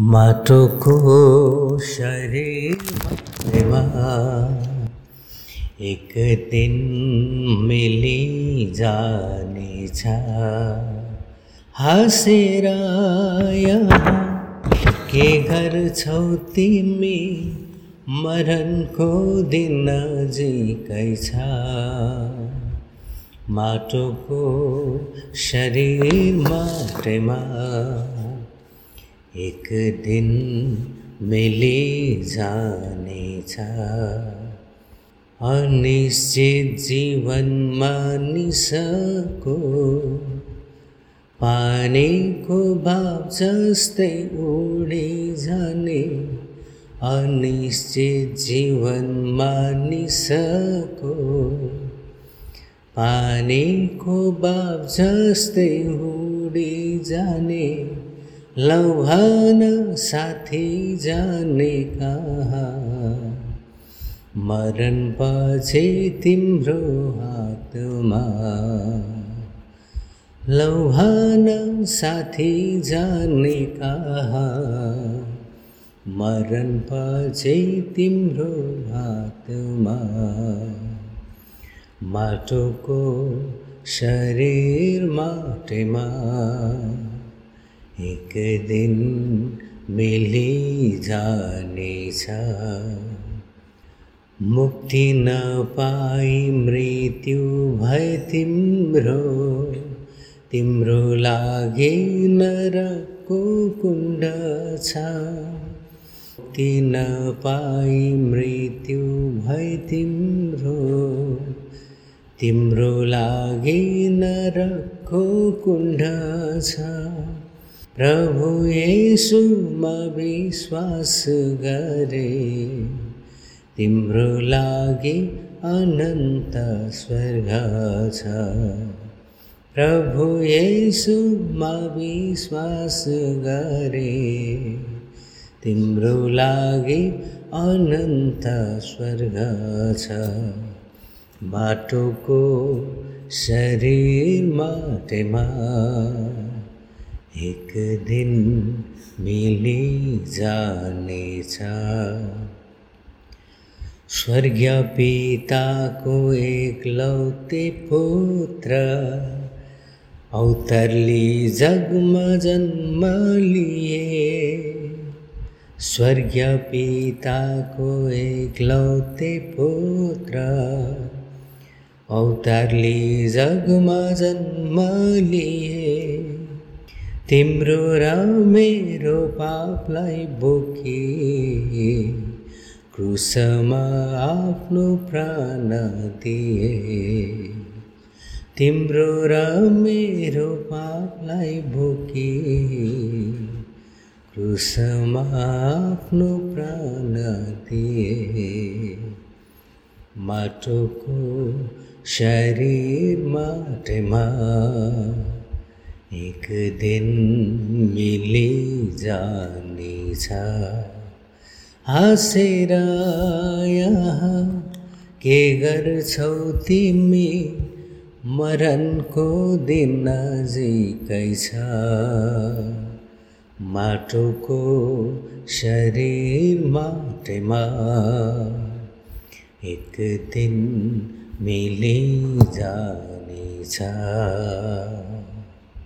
माटोको शरीरमा एक दिन मिली जानेछ। हाँसेर यहाँ के गर्छौ तिमी? मरणको दिन नजिकै छ। माटोको शरीर माटैमा। एक दिन मिली जानेछ अनिश्चित जीवन मानिसको पानीको भाव जस्तै उडी जाने। अनिश्चित जीवन मानिसको पानीको भाव जस्तै उडी जाने। लौहान साथी जाने कहाँ? पछि तिम्रो हातमा। लौहान साथी जाने कहाँ? पछि तिम्रो हातमा। माटोको शरीर माटेमा। एक दिन मिली जानेछ मुक्ति नपाई मृत्यु भए तिम्रो। तिम्रो लागि नरको कुण्ड छ मुक्ति नपाई मृत्यु भए तिम्रो। तिम्रो लागि नरको कुण्ड छ प्रभु येसुमा विश्वास गरे तिम्रो लागि अनन्त स्वर्ग छ। प्रभु येसुमा विश्वास गरे तिम्रो लागि अनन्त स्वर्ग छ। बाटोको शरीर माटेमा एक दिन मिली जाने सा स्वर्गीय पिता को एक लौते पुत्र, अवतरली जग में जन्म लिए। स्वर्गीय पिता को एक लौते पुत्र, अवतरली जग में जन्म लिए। तिम्रो र मेरो पापलाई बोकी। क्रुसमा आफ्नो प्राण दिए। तिम्रो र मेरो पापलाई बोकी। क्रुसमा आफ्नो प्राण दिए। माटोको शरीर माटेमा एक दिन मिली जानेछ हाँसेर यहाँ के गर्छौ तिमी? मरणको दिन नजिकै छ। माटोको शरीर माटेमा एक दिन मिली जानेछ